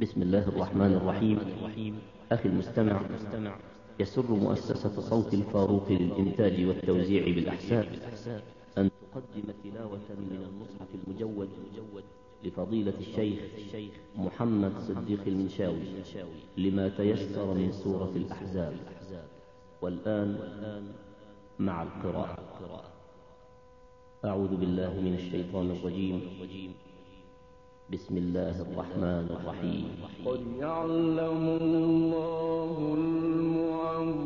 بسم الله الرحمن الرحيم. أخي المستمع يسر مؤسسة صوت الفاروق للإنتاج والتوزيع بالأحساء أن تقدم تلاوة من المصحف المجود لفضيلة الشيخ محمد صديق المنشاوي لما تيسر من سورة الأحزاب. والآن مع القراءة. أعوذ بالله من الشيطان الرجيم. بسم الله الرحمن الرحيم. قد يعلم الله المعوقين.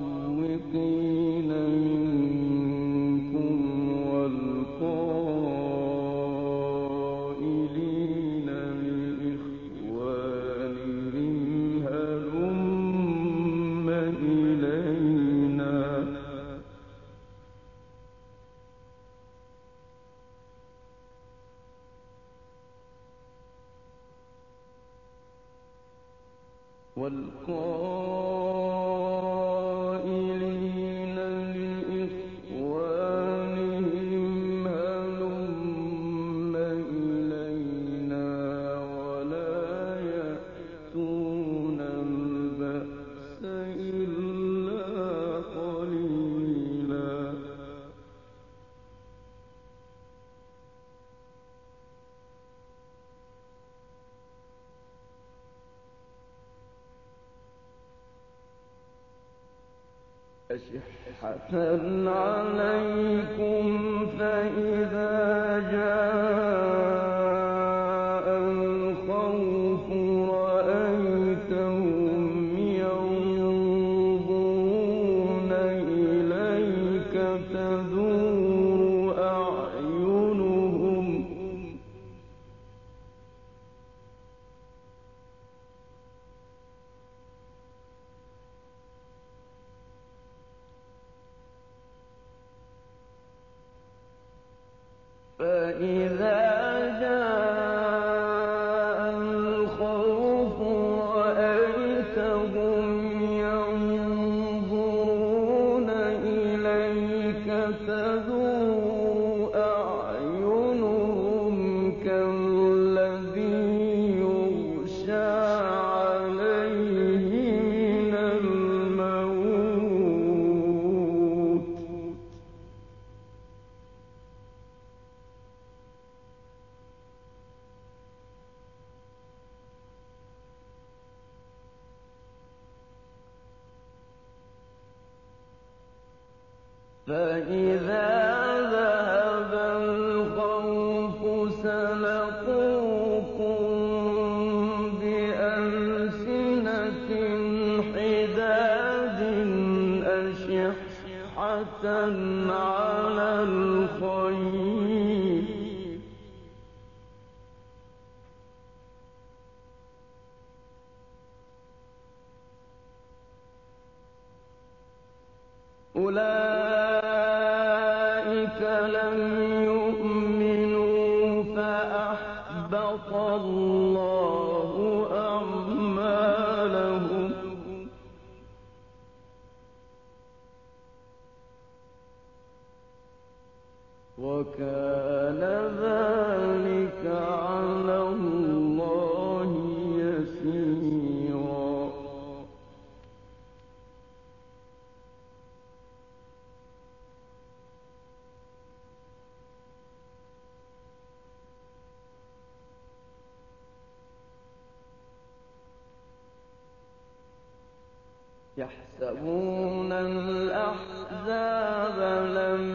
يحسبون الأحزاب لم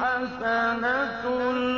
حسنة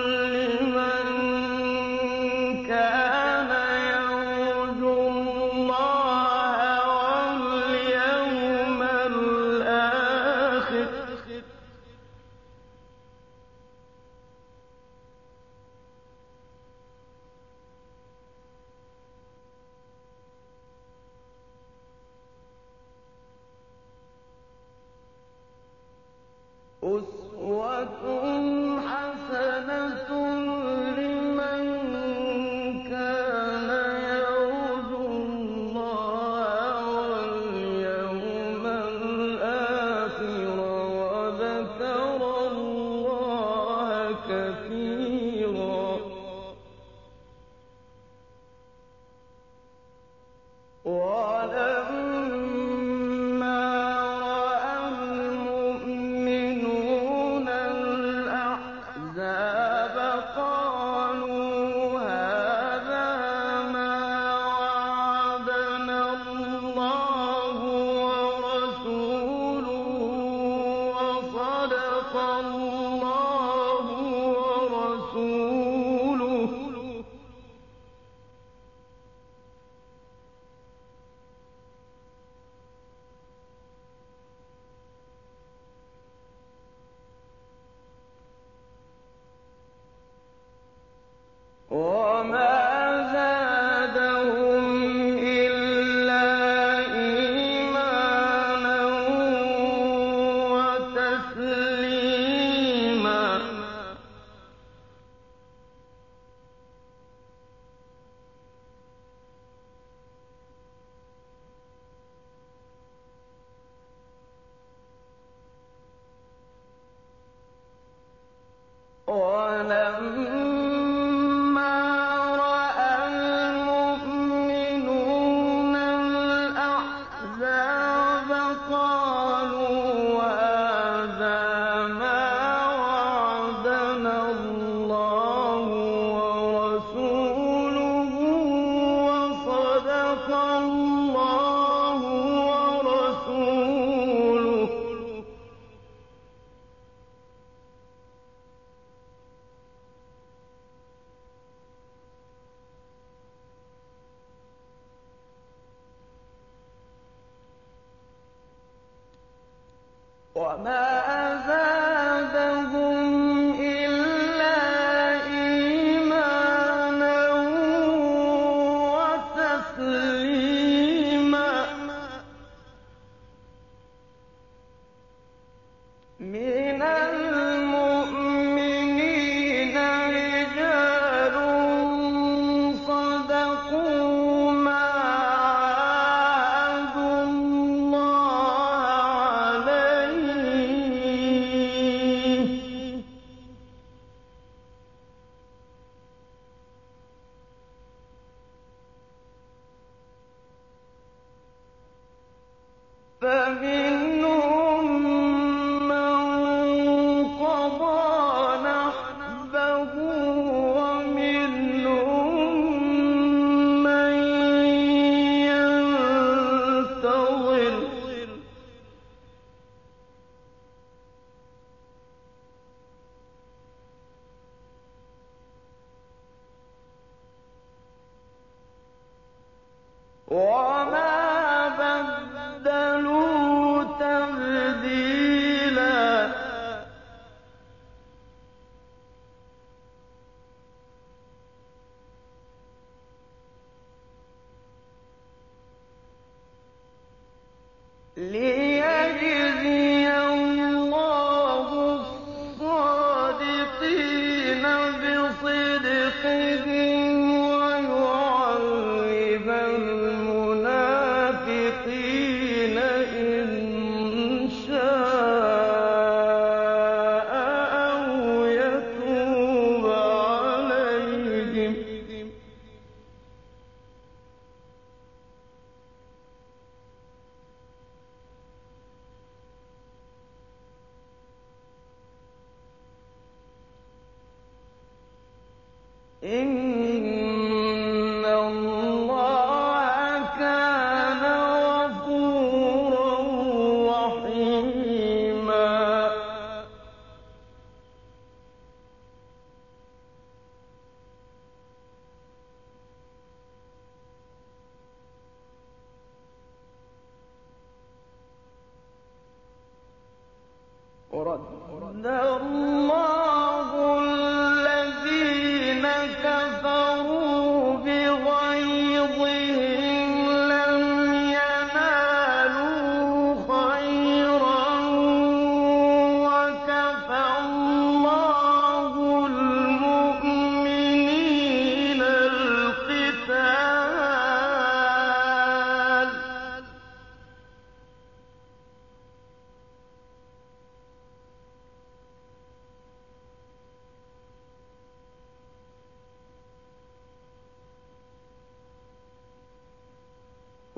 我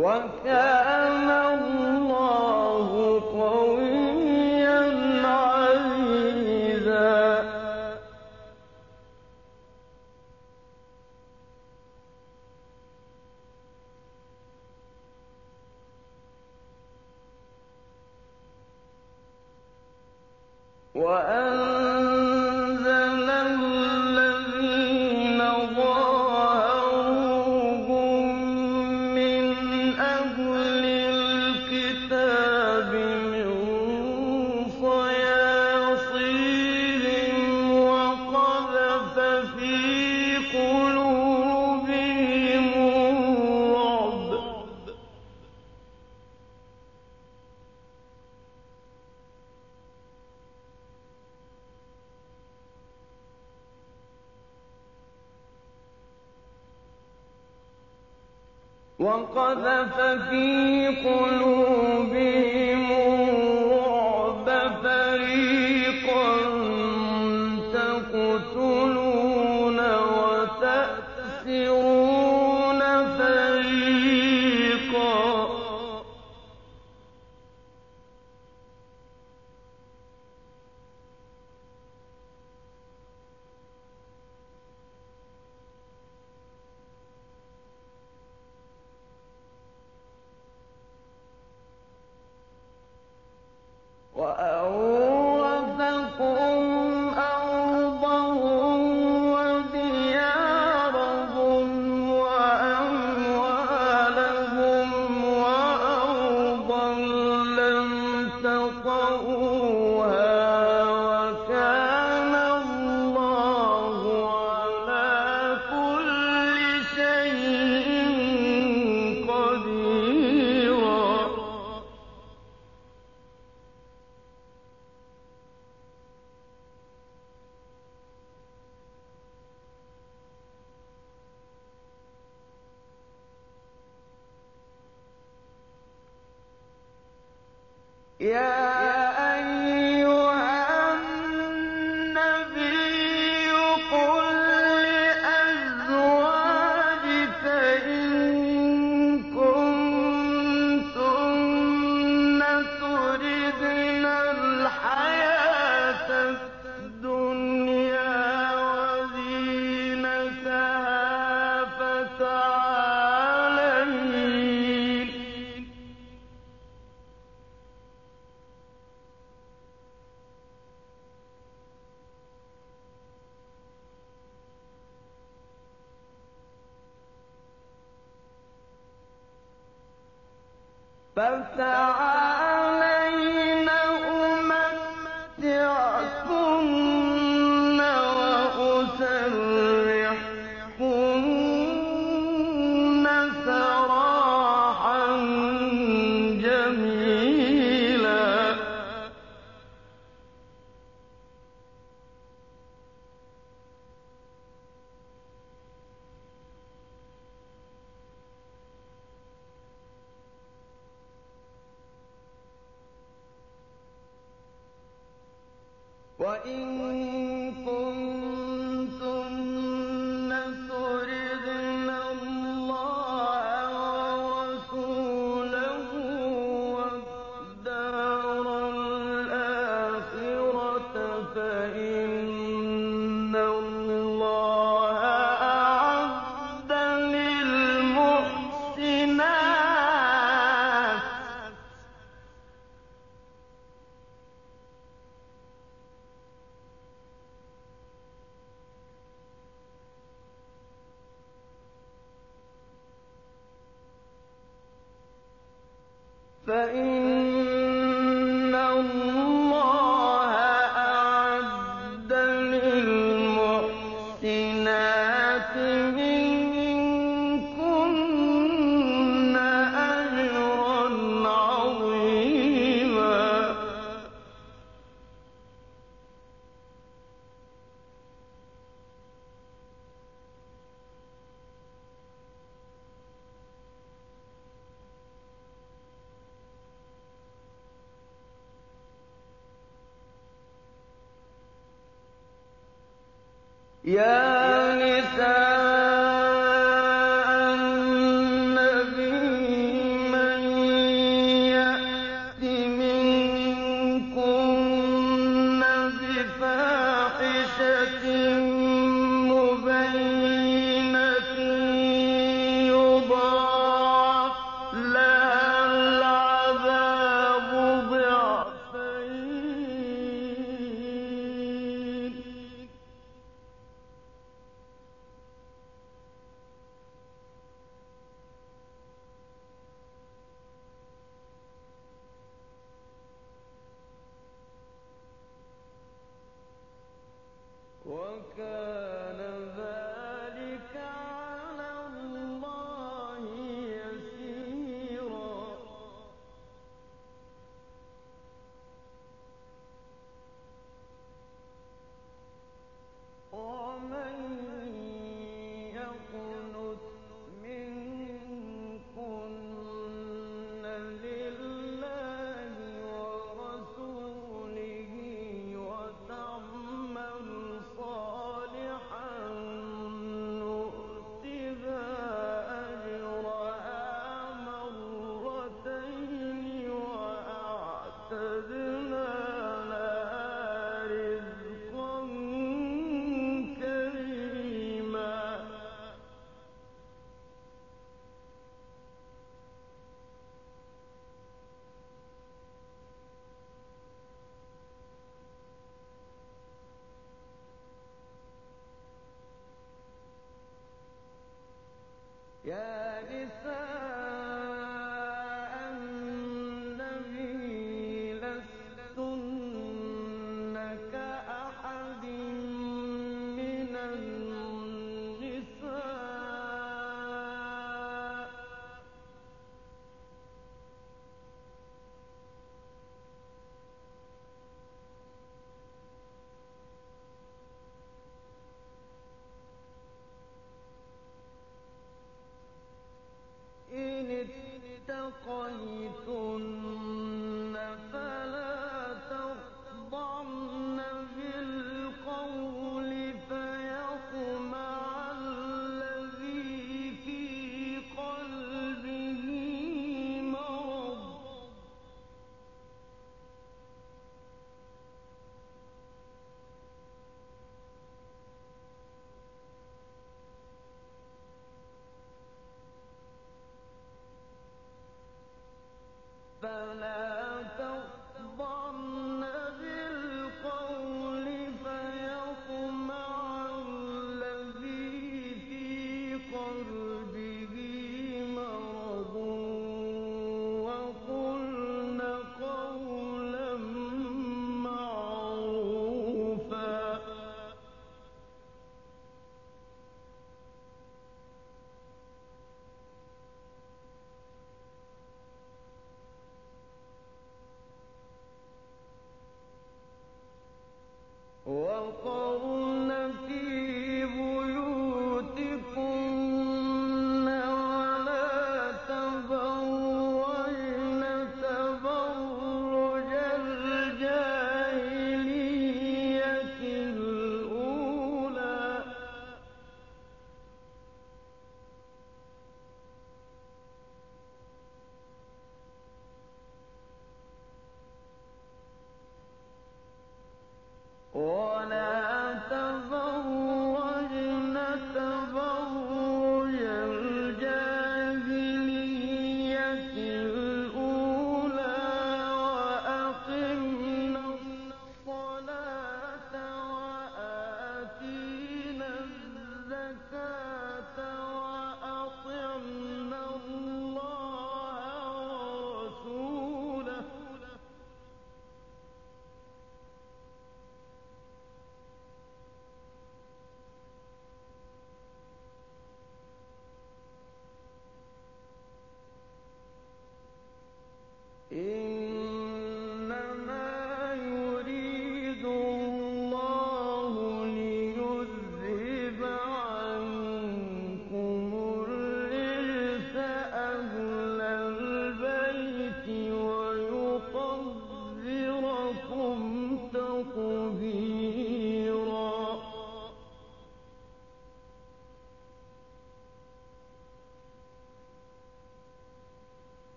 وكان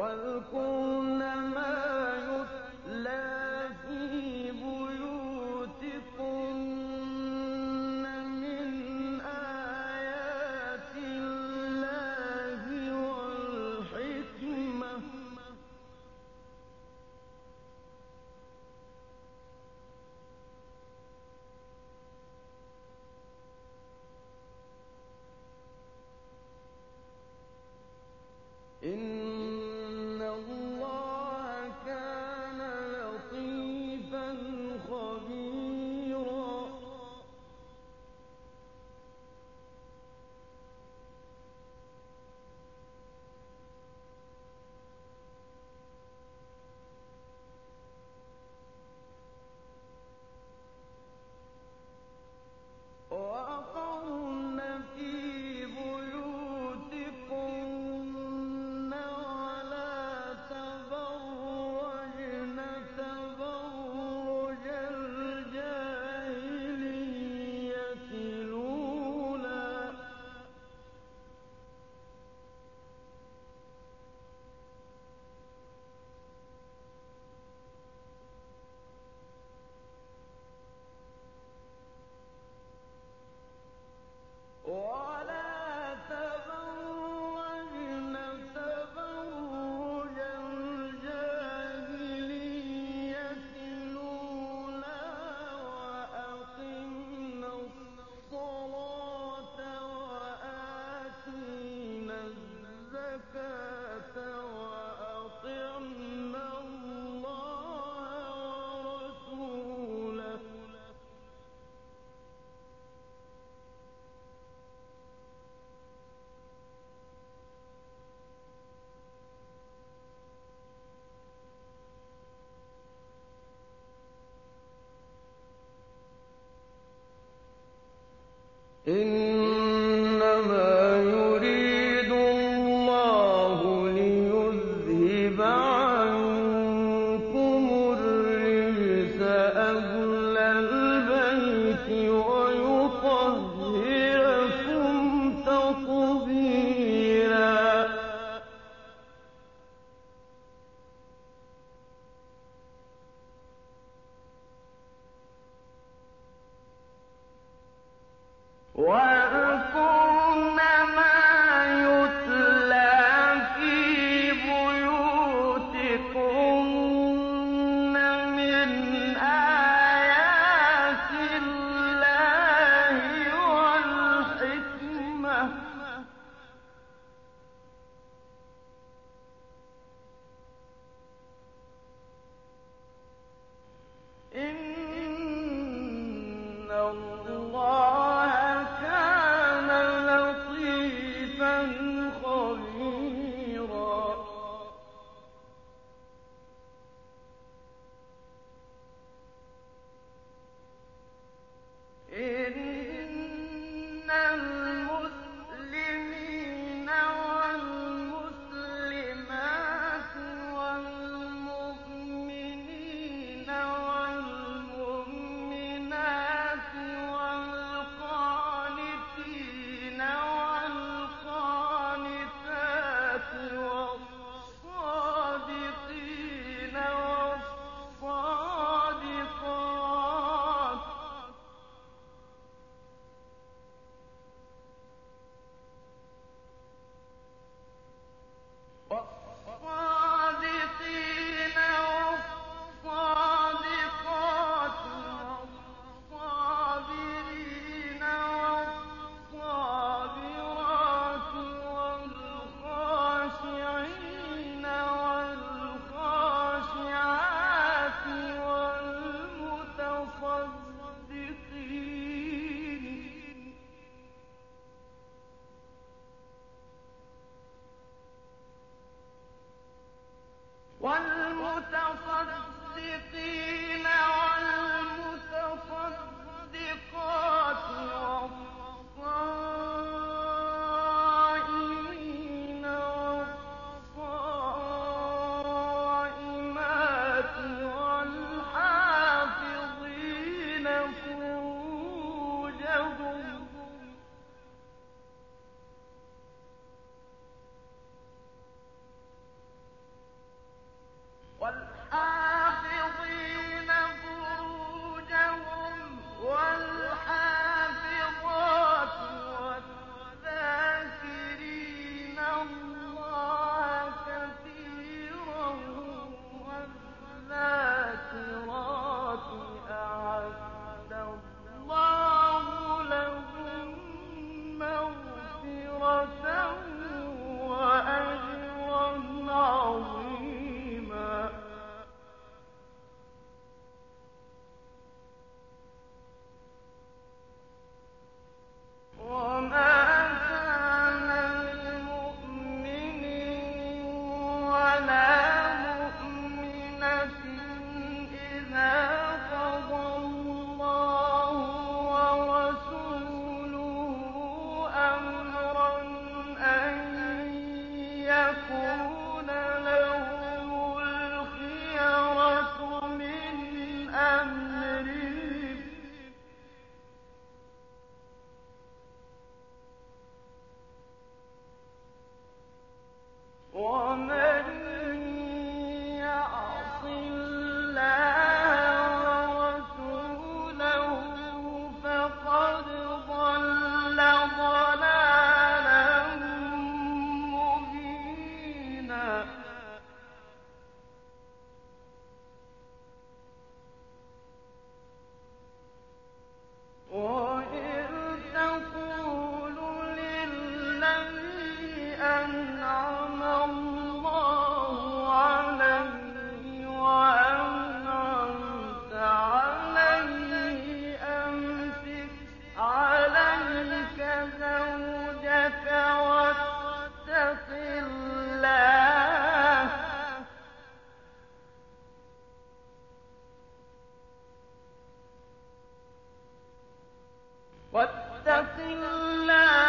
واذكرن واتق الله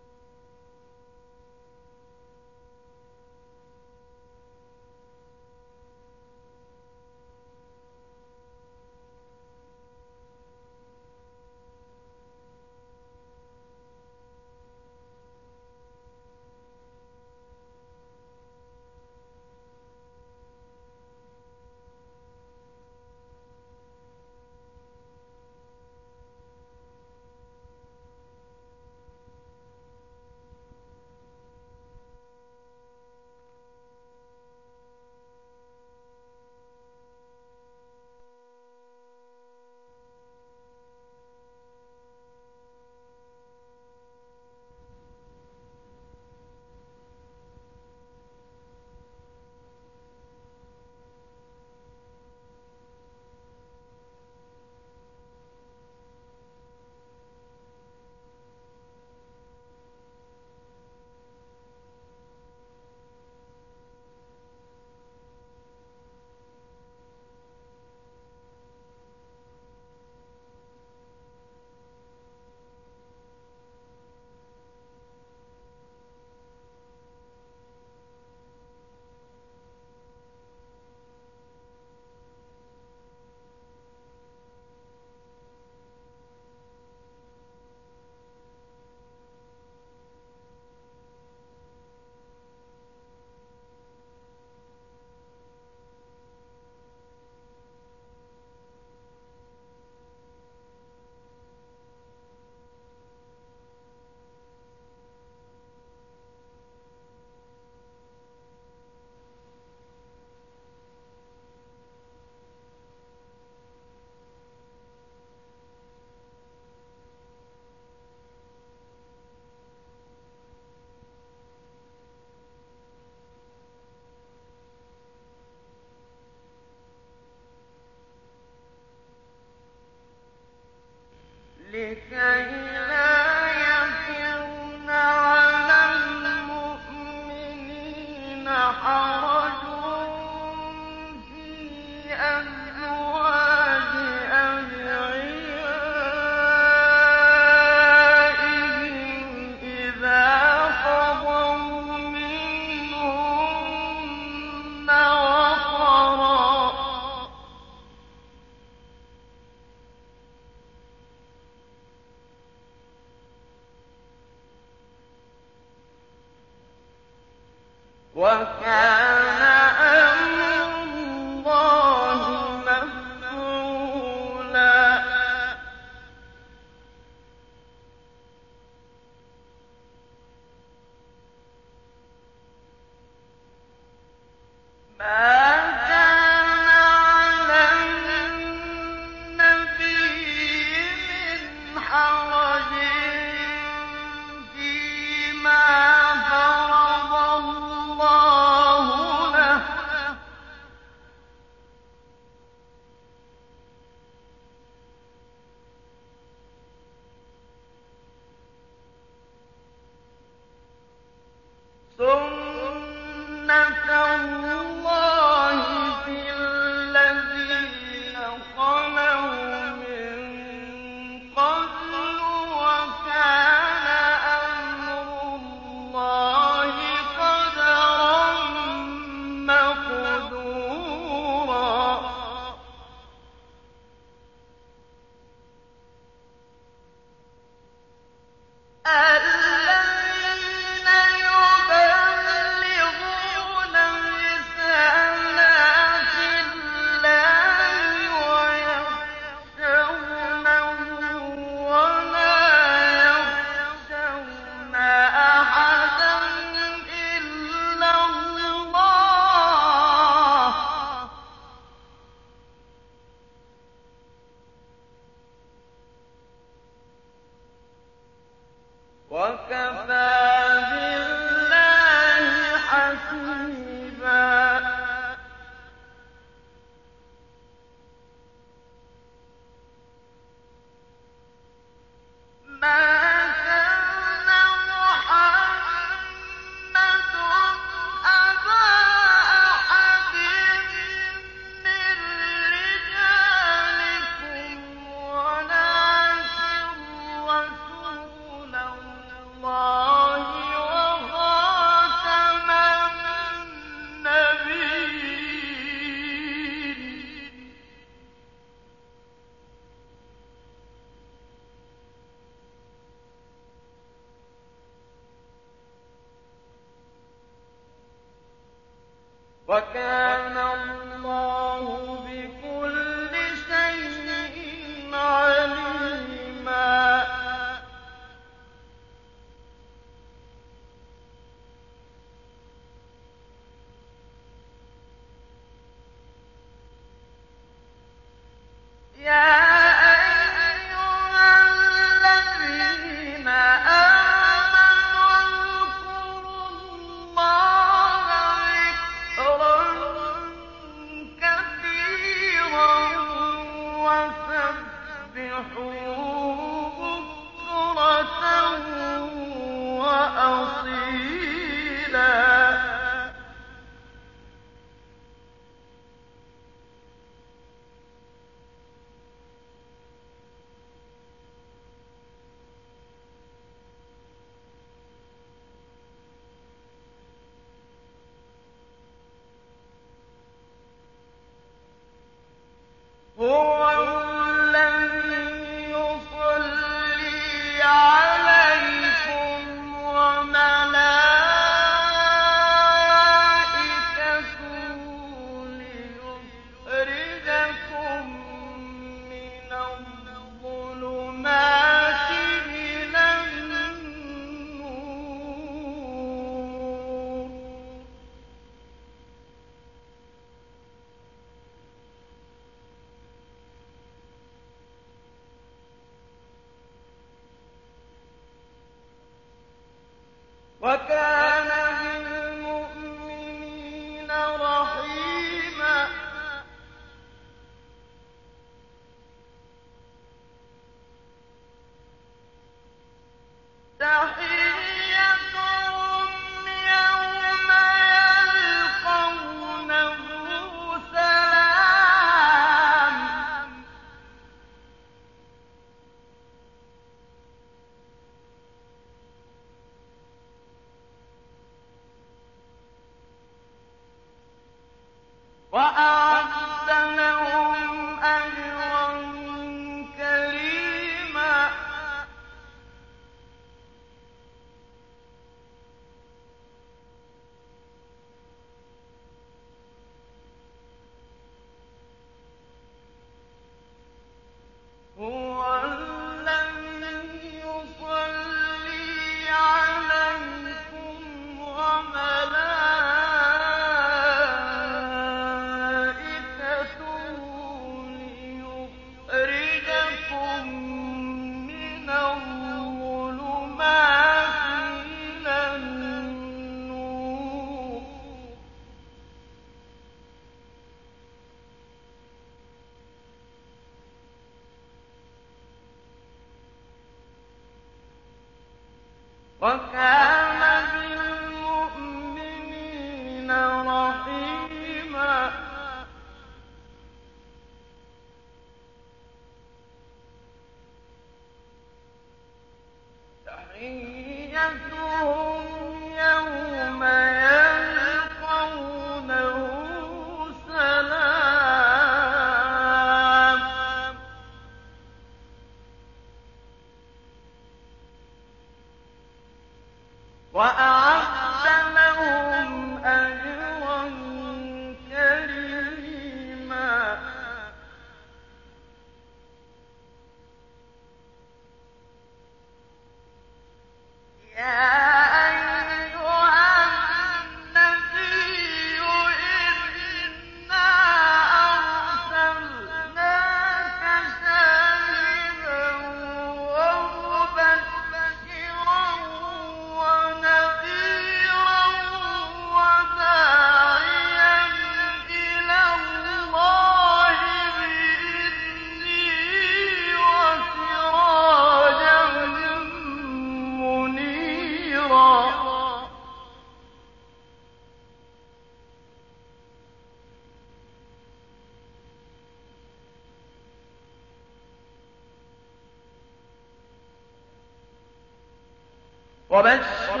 وبشر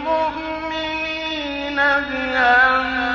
المؤمنين بأن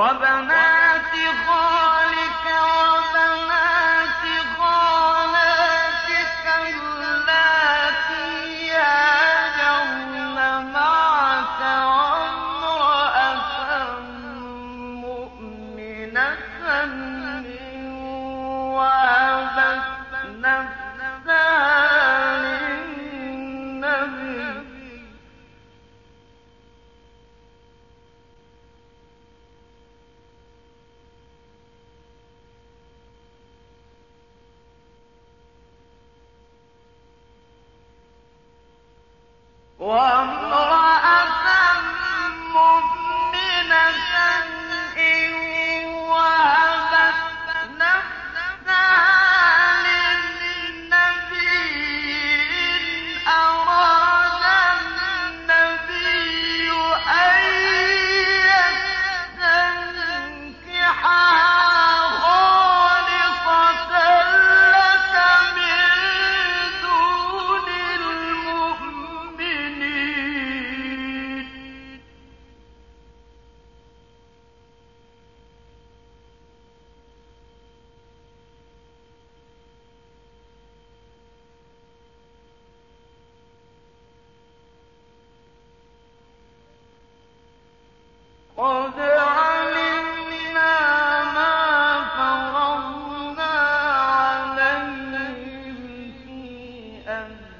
وبنى أَمْ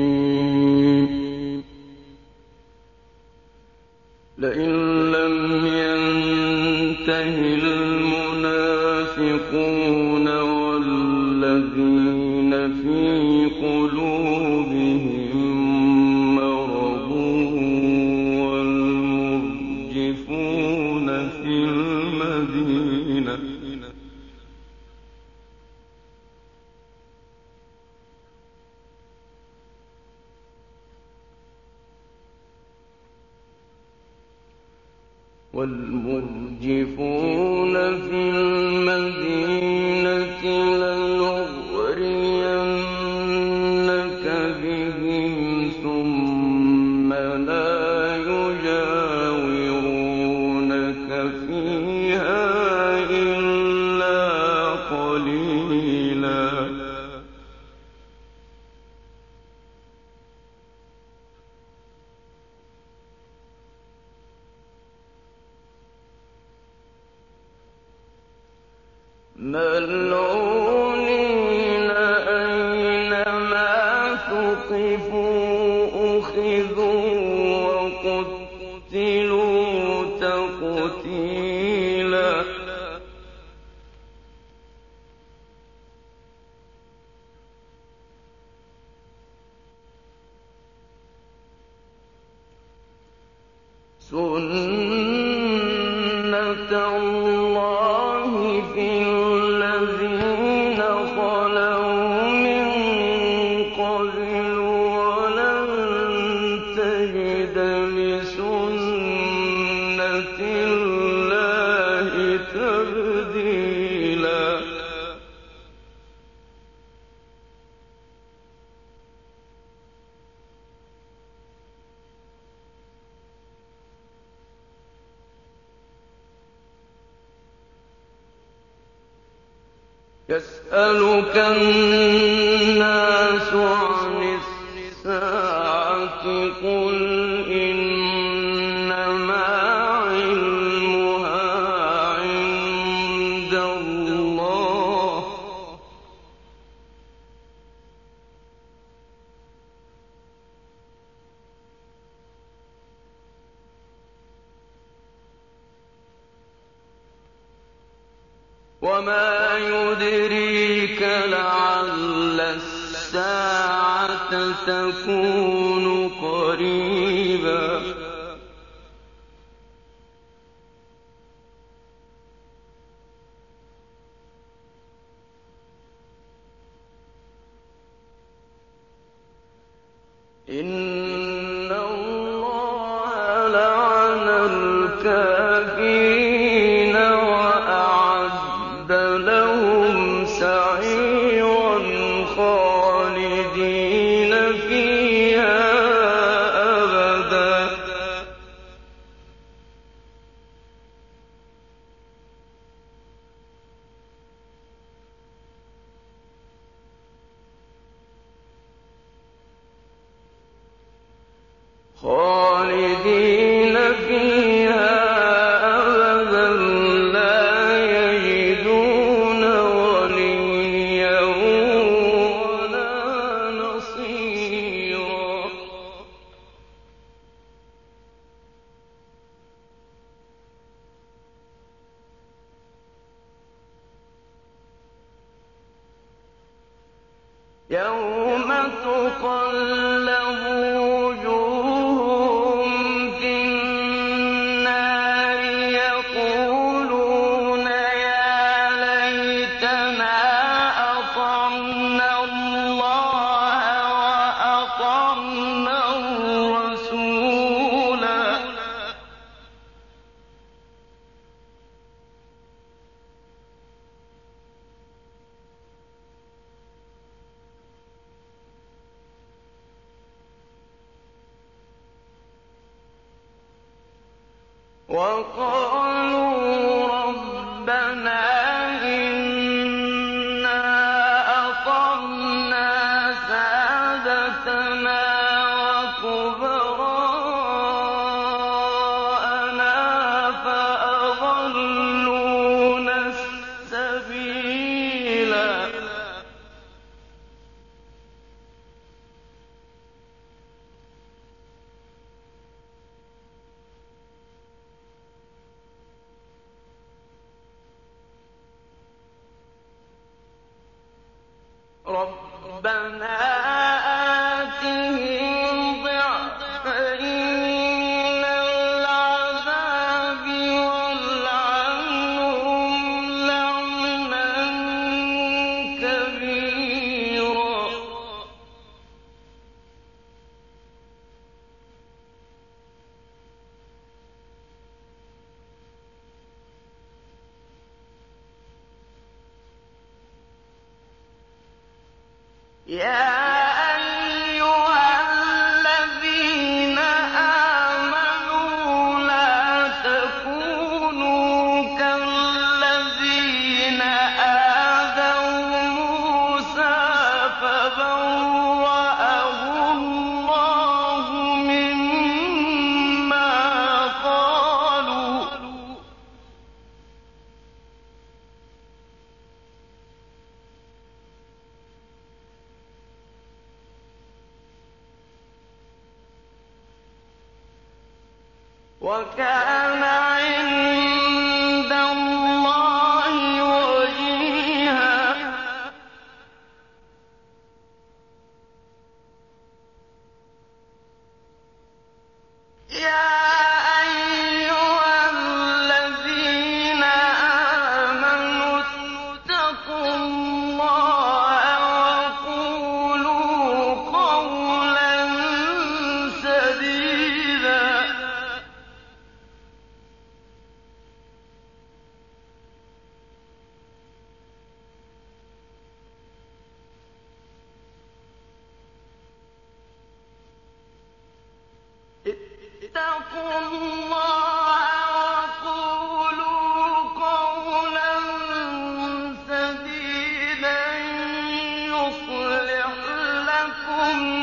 لئن لم ينته المنافقون والذين في قلوبهم سنة الله يسألك الناس يصلح لكم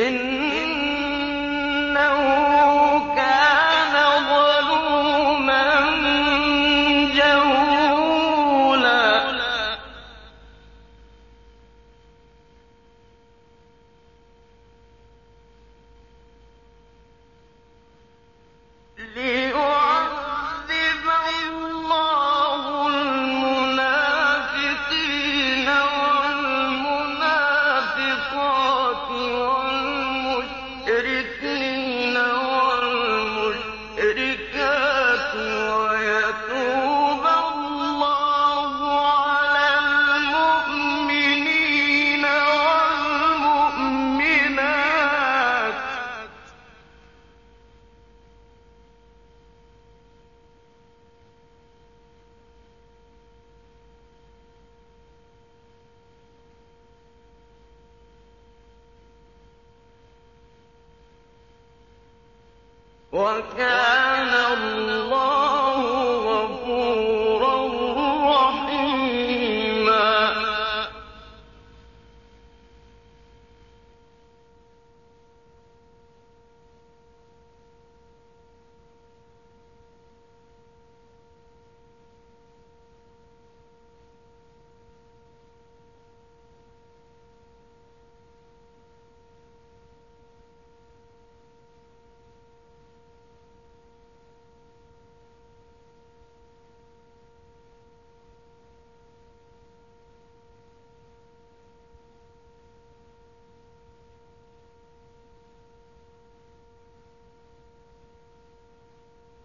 إِنَّهُ